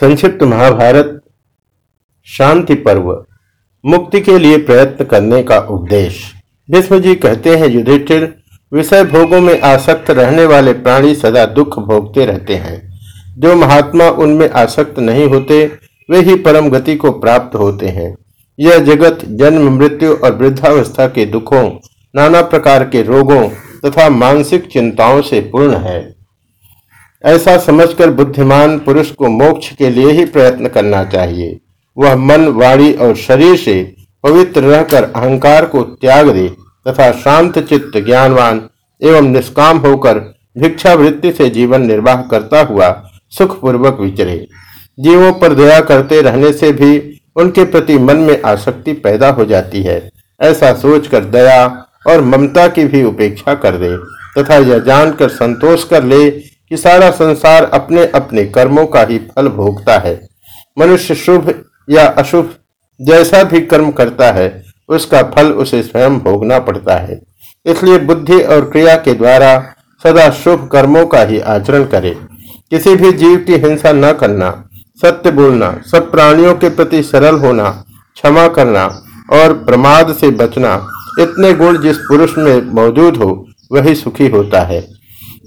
संक्षिप्त महाभारत, शांति पर्व, मुक्ति के लिए प्रयत्न करने का उपदेश। भीष्म जी कहते हैं, युधिष्ठिर, विषय भोगों में आसक्त रहने वाले प्राणी सदा दुख भोगते रहते हैं। जो महात्मा उनमें आसक्त नहीं होते, वे ही परम गति को प्राप्त होते हैं। यह जगत, जन्म, मृत्यु और वृद्धावस्था के दुखों, नाना प्रकार के रोगों तथा मानसिक चिंताओं से पूर्ण है। ऐसा समझकर बुद्धिमान पुरुष को मोक्ष के लिए ही प्रयत्न करना चाहिए। वह मन, वाणी और शरीर से पवित्र रहकर अहंकार को त्याग दे तथा शांत चित्त, ज्ञानवान एवं निष्काम होकर भिक्षावृत्ति से जीवन निर्वाह करता हुआ सुखपूर्वक विचरे। जीवों पर दया करते रहने से भी उनके प्रति मन में आसक्ति पैदा हो जाती है। ऐसा सोचकर दया और ममता की भी उपेक्षा कर दे तथा यह जानकर संतोष कर ले कि सारा संसार अपने अपने कर्मों का ही फल भोगता है। मनुष्य शुभ या अशुभ जैसा भी कर्म करता है, उसका फल उसे स्वयं भोगना पड़ता है। इसलिए बुद्धि और क्रिया के द्वारा सदा शुभ कर्मों का ही आचरण करे। किसी भी जीव की हिंसा न करना, सत्य बोलना, सब प्राणियों के प्रति सरल होना, क्षमा करना और प्रमाद से बचना, इतने गुण जिस पुरुष में मौजूद हो, वही सुखी होता है।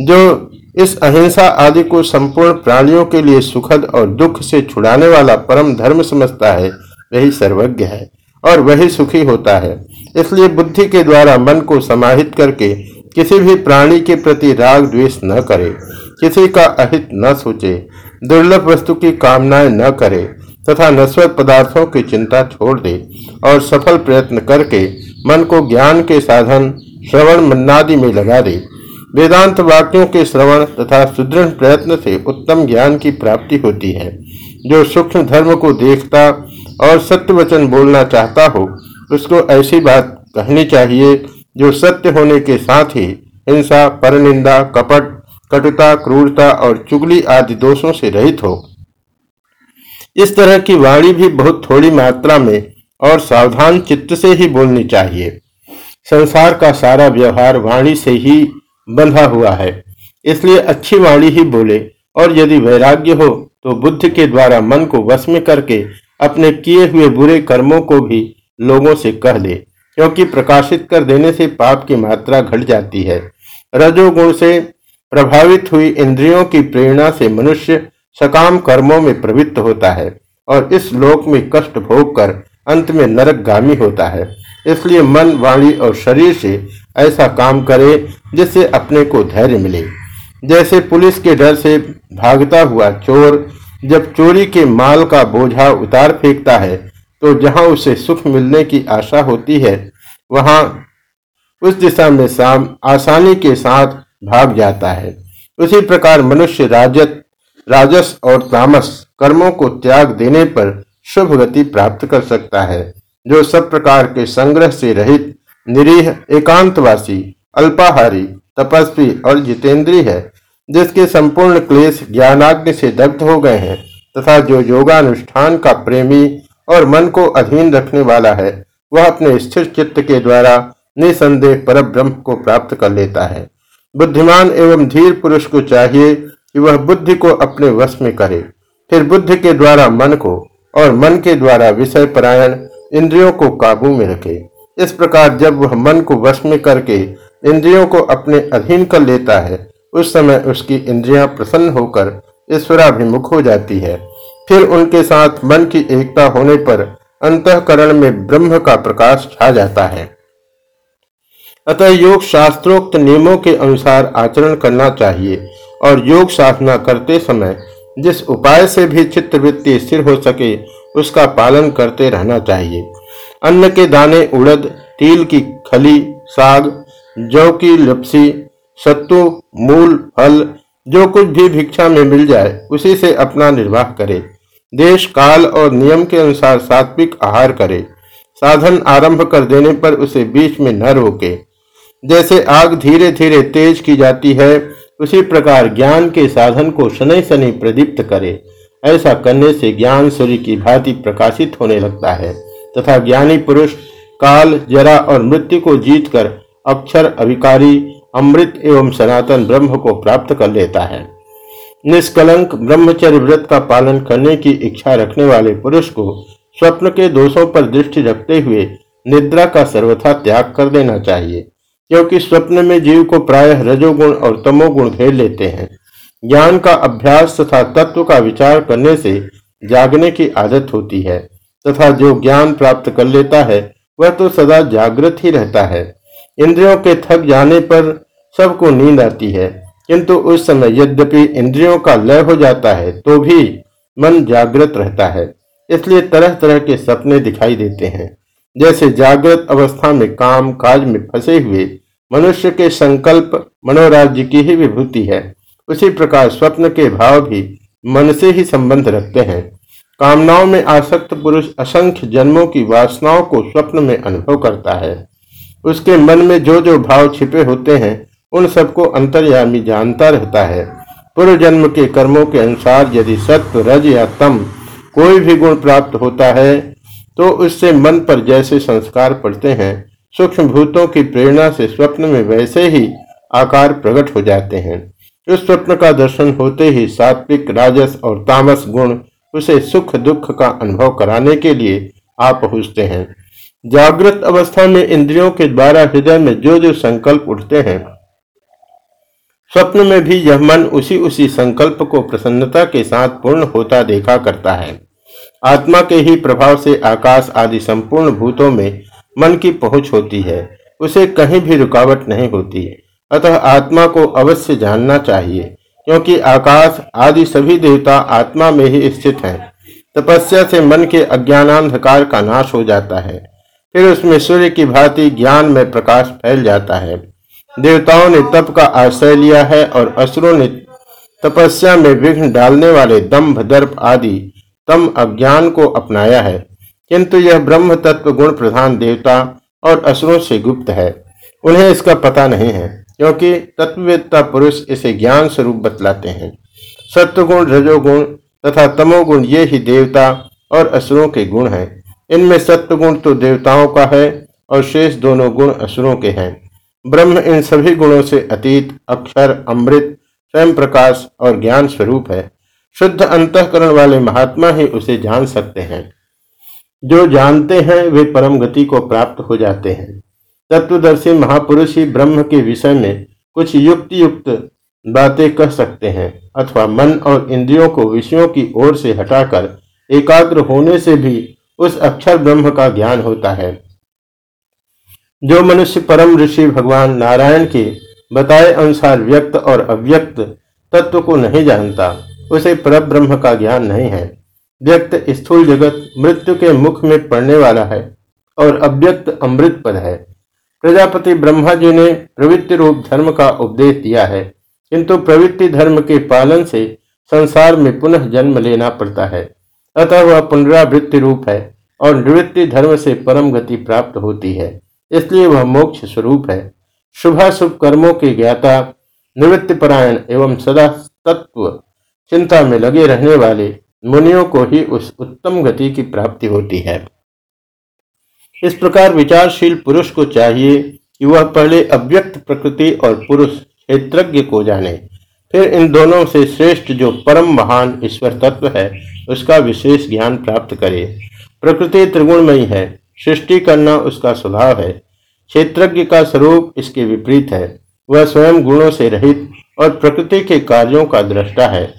जो इस अहिंसा आदि को संपूर्ण प्राणियों के लिए सुखद और दुख से छुड़ाने वाला परम धर्म समझता है, वही सर्वज्ञ है और वही सुखी होता है। इसलिए बुद्धि के द्वारा मन को समाहित करके किसी भी प्राणी के प्रति राग द्वेष न करे, किसी का अहित न सोचे, दुर्लभ वस्तु की कामनाएँ न करे, तथा नश्वर पदार्थों की चिंता छोड़ दे और सफल प्रयत्न करके मन को ज्ञान के साधन, श्रवण मन्नादि में लगा दे वेदांत वाक्यों के श्रवण तथा सुदृढ़ प्रयत्न से उत्तम ज्ञान की प्राप्ति होती है। जो सूक्ष्म धर्म को देखता और सत्य वचन बोलना चाहता हो, उसको ऐसी बात कहनी चाहिए जो सत्य होने के साथ ही हिंसा, परनिंदा, कपट, कटुता, क्रूरता और चुगली आदि दोषों से रहित हो। इस तरह की वाणी भी बहुत थोड़ी मात्रा में और सावधान चित्त से ही बोलनी चाहिए। संसार का सारा व्यवहार वाणी से ही बंधा हुआ है। इसलिए अच्छी वाणी ही बोले, और यदि वैराग्य हो तो बुद्ध के द्वारा मन को वश में करके अपने किए हुए बुरे कर्मों को भी लोगों से कह दे क्योंकि प्रकाशित कर देने से पाप की मात्रा घट जाती है। रजोगुण से प्रभावित हुई इंद्रियों की प्रेरणा से मनुष्य सकाम कर्मों में प्रवृत्त होता है, और इस लोक में कष्ट भोग कर अंत में नरक गामी होता है। इसलिए मन, वाणी और शरीर से ऐसा काम करे जिससे अपने को धैर्य मिले। जैसे पुलिस के डर से भागता हुआ चोर जब चोरी के माल का बोझा उतार फेंकता है तो जहाँ उसे सुख मिलने की आशा होती है, वहाँ उस दिशा में साम आसानी के साथ भाग जाता है। उसी प्रकार मनुष्य राजत राजस और तामस कर्मों को त्याग देने पर शुभ गति प्राप्त कर सकता है, जो सब प्रकार के संग्रह से रहित निरीह, एकांतवासी, अल्पाहारी, तपस्वी और जितेंद्री है, जिसके संपूर्ण क्लेश ज्ञानाग्नि से दग्ध हो गए हैं, तथा जो योगानुष्ठान का प्रेमी और मन को अधीन रखने वाला है, वह अपने स्थिर चित्त के द्वारा निसंदेह पर ब्रह्म को प्राप्त कर लेता है। बुद्धिमान एवं धीर पुरुष को चाहिए कि वह बुद्धि को अपने वश में करे। फिर बुद्धि के द्वारा मन को और मन के द्वारा विषय परायण इंद्रियों को काबू में रखे। इस प्रकार जब वह मन को वश में करके इंद्रियों को अपने अधीन कर लेता है, उस समय उसकी इंद्रियाँ प्रसन्न होकर ईश्वराभिमुख हो जाती है। फिर उनके साथ मन की एकता होने पर अंतकरण में ब्रह्म का प्रकाश छा जाता है। अतः योग शास्त्रोक्त नियमों के अनुसार आचरण करना चाहिए और योग साधना करते समय जिस उपाय से भी चित्तवृत्ति स्थिर हो सके, उसका पालन करते रहना चाहिए। अन्न के दाने उड़द, तिल की खली, साग, जौ की लपसी, सत्तू, मूल, फल, जो कुछ भी भिक्षा में मिल जाए, उसी से अपना निर्वाह करे। देश काल और नियम के अनुसार सात्विक आहार करे। साधन आरंभ कर देने पर उसे बीच में न रोके। जैसे आग धीरे धीरे तेज की जाती है, उसी प्रकार ज्ञान के साधन को शनि शनि प्रदीप्त करे। ऐसा करने से ज्ञान सूर्य की भांति प्रकाशित होने लगता है। तथा ज्ञानी पुरुष काल, जरा और मृत्यु को जीतकर अक्षर, अभिकारी, अमृत एवं सनातन ब्रह्म को प्राप्त कर लेता है। निष्कलंक ब्रह्मचर्य व्रत का पालन करने की इच्छा रखने वाले पुरुष को स्वप्न के दोषों पर दृष्टि रखते हुए निद्रा का सर्वथा त्याग कर देना चाहिए, क्योंकि स्वप्न में जीव को प्रायः रजोगुण और तमोगुण घेर लेते हैं। ज्ञान का अभ्यास तथा तत्व का विचार करने से जागने की आदत होती है। तथा जो ज्ञान प्राप्त कर लेता है, वह तो सदा जागृत ही रहता है। इंद्रियों के थक जाने पर सबको नींद आती है, किंतु उस समय यद्यपि इंद्रियों का लय हो जाता है तो भी मन जागृत रहता है। इसलिए तरह तरह के सपने दिखाई देते हैं। जैसे जागृत अवस्था में काम काज में फंसे हुए, मनुष्य के संकल्प मनोराज्य की ही विभूति है। उसी प्रकार स्वप्न के भाव भी मन से ही संबंध रखते हैं। कामनाओं में आसक्त पुरुष असंख्य जन्मों की वासनाओं को स्वप्न में अनुभव करता है। उसके मन में जो जो भाव छिपे होते हैं, उन सबको अंतर्यामी जानता रहता है। पूर्व जन्म के कर्मों के अनुसार यदि सत्व, रज या तम कोई भी गुण प्राप्त होता है तो उससे मन पर जैसे संस्कार पड़ते हैं, सूक्ष्म भूतों की प्रेरणा से स्वप्न में वैसे ही आकार प्रकट हो जाते हैं। उस स्वप्न का दर्शन होते ही सात्विक, राजस और तामस गुण उसे सुख दुख का अनुभव कराने के लिए आ पहुँचते हैं। जागृत अवस्था में इंद्रियों के द्वारा हृदय में जो जो संकल्प उठते हैं, स्वप्न में भी यह मन उसी उसी संकल्प को प्रसन्नता के साथ पूर्ण होता देखा करता है। आत्मा के ही प्रभाव से आकाश आदि संपूर्ण भूतों में मन की पहुँच होती है, उसे कहीं भी रुकावट नहीं होती। अतः आत्मा को अवश्य जानना चाहिए। क्योंकि आकाश आदि सभी देवता आत्मा में ही स्थित हैं। तपस्या से मन के अज्ञानांधकार का नाश हो जाता है। फिर उसमें सूर्य की भांति ज्ञान में प्रकाश फैल जाता है। देवताओं ने तप का आश्रय लिया है और असुरों ने तपस्या में विघ्न डालने वाले दम्भ, दर्प आदि तम अज्ञान को अपनाया है। किंतु यह ब्रह्म तत्व गुण प्रधान देवता और असुरों से गुप्त है। उन्हें इसका पता नहीं है। क्योंकि तत्ववेत्ता पुरुष इसे ज्ञान स्वरूप बतलाते हैं। सत्वगुण, रजोगुण तथा तमोगुण ये ही देवता और असुरों के गुण हैं। इनमें सत्वगुण तो देवताओं का है और शेष दोनों गुण असुरों के हैं। ब्रह्म इन सभी गुणों से अतीत, अक्षर, अमृत, स्वयं प्रकाश और ज्ञान स्वरूप है। शुद्ध अंतकरण वाले महात्मा ही उसे जान सकते हैं। जो जानते हैं, वे परम गति को प्राप्त हो जाते हैं। तत्वदर्शी महापुरुष ही ब्रह्म के विषय में कुछ युक्त युक्त बातें कह सकते हैं, अथवा मन और इंद्रियों को विषयों की ओर से हटाकर एकाग्र होने से भी उस अक्षर ब्रह्म का ज्ञान होता है। जो मनुष्य परम ऋषि भगवान नारायण के बताए अनुसार व्यक्त और अव्यक्त तत्व को नहीं जानता, उसे पर ब्रह्म का ज्ञान नहीं है। व्यक्त स्थूल जगत मृत्यु के मुख में पड़ने वाला है और अव्यक्त अमृत पद है। प्रजापति ब्रह्मा जी ने प्रवृत्ति रूप धर्म का उपदेश दिया है। किंतु प्रवृत्ति धर्म के पालन से संसार में पुनः जन्म लेना पड़ता है। अतः वह पुनरावृत्ति रूप है और निवृत्ति धर्म से परम गति प्राप्त होती है। इसलिए वह मोक्ष स्वरूप है। शुभाशुभ कर्मों के ज्ञाता निवृत्ति परायण एवं सदा तत्व चिंता में लगे रहने वाले मुनियों को ही उस उत्तम गति की प्राप्ति होती है। इस प्रकार विचारशील पुरुष को चाहिए कि वह पहले अव्यक्त प्रकृति और पुरुष क्षेत्रज्ञ को जाने। फिर इन दोनों से श्रेष्ठ जो परम महान ईश्वर तत्व है, उसका विशेष ज्ञान प्राप्त करे। प्रकृति त्रिगुणमयी है, सृष्टि करना उसका स्वभाव है। क्षेत्रज्ञ का स्वरूप इसके विपरीत है। वह स्वयं गुणों से रहित और प्रकृति के कार्यों का दृष्टा है।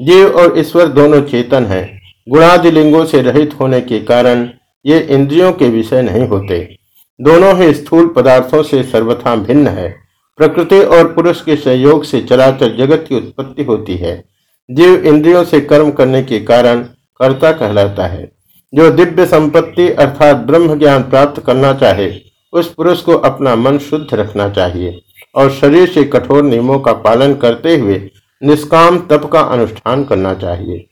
जीव और ईश्वर दोनों चेतन है। गुणादिलिंगों से रहित होने के कारण ये इंद्रियों के विषय नहीं होते। दोनों ही स्थूल पदार्थों से सर्वथा भिन्न है। प्रकृति और पुरुष के सहयोग से चराचर जगत की उत्पत्ति होती है। जीव इंद्रियों से कर्म करने के कारण कर्ता कहलाता है। जो दिव्य संपत्ति अर्थात ब्रह्म ज्ञान प्राप्त करना चाहे, उस पुरुष को अपना मन शुद्ध रखना चाहिए और शरीर से कठोर नियमों का पालन करते हुए निष्काम तप का अनुष्ठान करना चाहिए।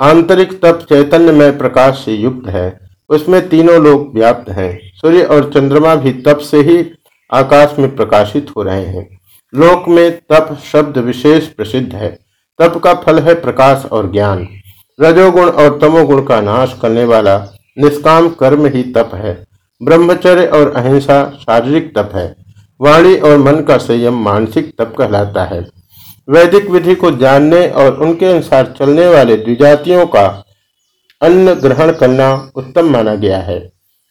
आंतरिक तप चैतन्य में प्रकाश से युक्त है। उसमें तीनों लोग व्याप्त हैं। सूर्य और चंद्रमा भी तप से ही आकाश में प्रकाशित हो रहे हैं। लोक में तप शब्द विशेष प्रसिद्ध है। तप का फल है प्रकाश और ज्ञान। रजोगुण और तमोगुण का नाश करने वाला निष्काम कर्म ही तप है। ब्रह्मचर्य और अहिंसा शारीरिक तप है। वाणी और मन का संयम मानसिक तप कहलाता है। वैदिक विधि को जानने और उनके अनुसार चलने वाले द्विजातियों का अन्न ग्रहण करना उत्तम माना गया है।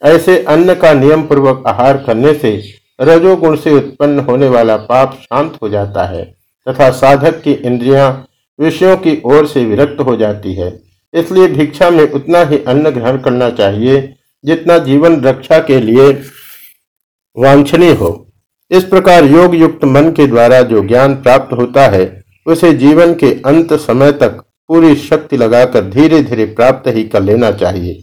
ऐसे अन्न का नियम पूर्वक आहार करने से रजोगुण से उत्पन्न होने वाला पाप शांत हो जाता है, तथा साधक की इंद्रियाँ विषयों की ओर से विरक्त हो जाती है। इसलिए भिक्षा में उतना ही अन्न ग्रहण करना चाहिए जितना जीवन रक्षा के लिए वांछनीय हो। इस प्रकार योग युक्त मन के द्वारा जो ज्ञान प्राप्त होता है, उसे जीवन के अंत समय तक पूरी शक्ति लगाकर धीरे धीरे प्राप्त ही कर लेना चाहिए।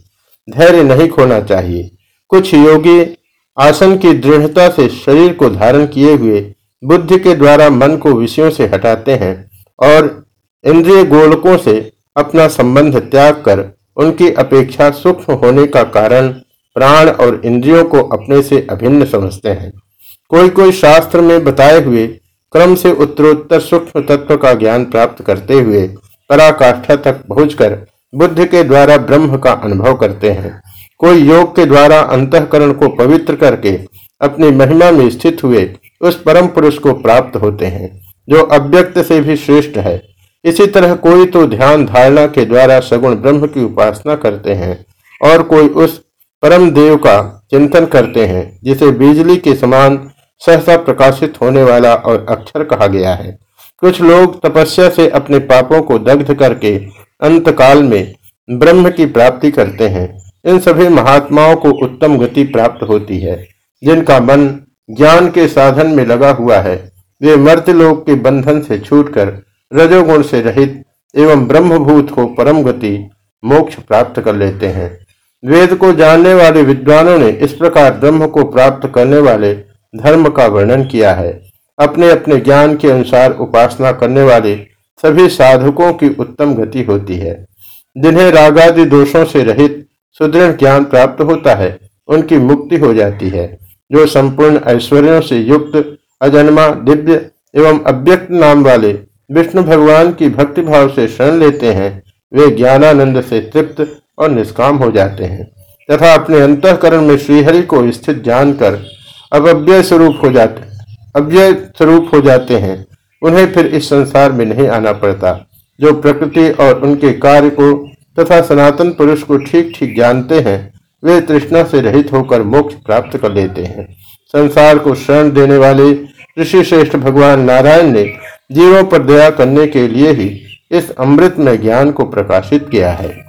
धैर्य नहीं खोना चाहिए। कुछ योगी आसन की दृढ़ता से शरीर को धारण किए हुए बुद्धि के द्वारा मन को विषयों से हटाते हैं और इंद्रिय गोलकों से अपना संबंध त्याग कर उनकी अपेक्षा सूक्ष्म होने का कारण प्राण और इंद्रियों को अपने से अभिन्न समझते हैं। कोई कोई शास्त्र में बताए हुए क्रम से उत्तरोत्तर सूक्ष्म तत्व का ज्ञान प्राप्त करते हुए पराकाष्ठा तक पहुंचकर बुद्ध के द्वारा ब्रह्म का अनुभव करते हैं। कोई योग के द्वारा अंतकरण को पवित्र करके अपनी महिमा में स्थित हुए उस परम पुरुष को प्राप्त होते हैं, जो अव्यक्त से भी श्रेष्ठ है। इसी तरह कोई तो ध्यान धारणा के द्वारा सगुण ब्रह्म की उपासना करते हैं और कोई उस परम देव का चिंतन करते हैं, जिसे बिजली के समान सहसा प्रकाशित होने वाला और अक्षर कहा गया है। कुछ लोग तपस्या से अपने पापों को दग्ध करके अंतकाल में ब्रह्म की प्राप्ति करते हैं। इन सभी महात्माओं को उत्तम गति प्राप्त होती है। जिनका मन ज्ञान के साधन में लगा हुआ है, वे मर्त्यलोक के बंधन से छूटकर रजोगुण से रहित एवं ब्रह्मभूत को परम गति मोक्ष प्राप्त कर लेते हैं। वेद को जानने वाले विद्वानों ने इस प्रकार ब्रह्म को प्राप्त करने वाले धर्म का वर्णन किया है। अपने अपने ज्ञान के अनुसार उपासना करने वाले सभी साधकों की उत्तम गति होती है। जिन्हें रागादि दोषों से रहित सुदृढ़ ज्ञान प्राप्त होता है, उनकी मुक्ति हो जाती है, जो संपूर्ण ऐश्वर्यों से युक्त अजन्मा, दिव्य एवं अव्यक्त नाम वाले विष्णु भगवान की भक्ति भाव से शरण लेते हैं, वे ज्ञानानंद से तृप्त और निष्काम हो जाते हैं, तथा अपने अंतकरण में श्रीहरि को स्थित जानकर अव्यय स्वरूप हो जाते अव्यय स्वरूप हो जाते हैं। उन्हें फिर इस संसार में नहीं आना पड़ता। जो प्रकृति और उनके कार्य को तथा सनातन पुरुष को ठीक ठीक जानते हैं, वे तृष्णा से रहित होकर मोक्ष प्राप्त कर लेते हैं। संसार को शरण देने वाले ऋषि श्रेष्ठ भगवान नारायण ने जीवों पर दया करने के लिए ही इस अमृत में ज्ञान को प्रकाशित किया है।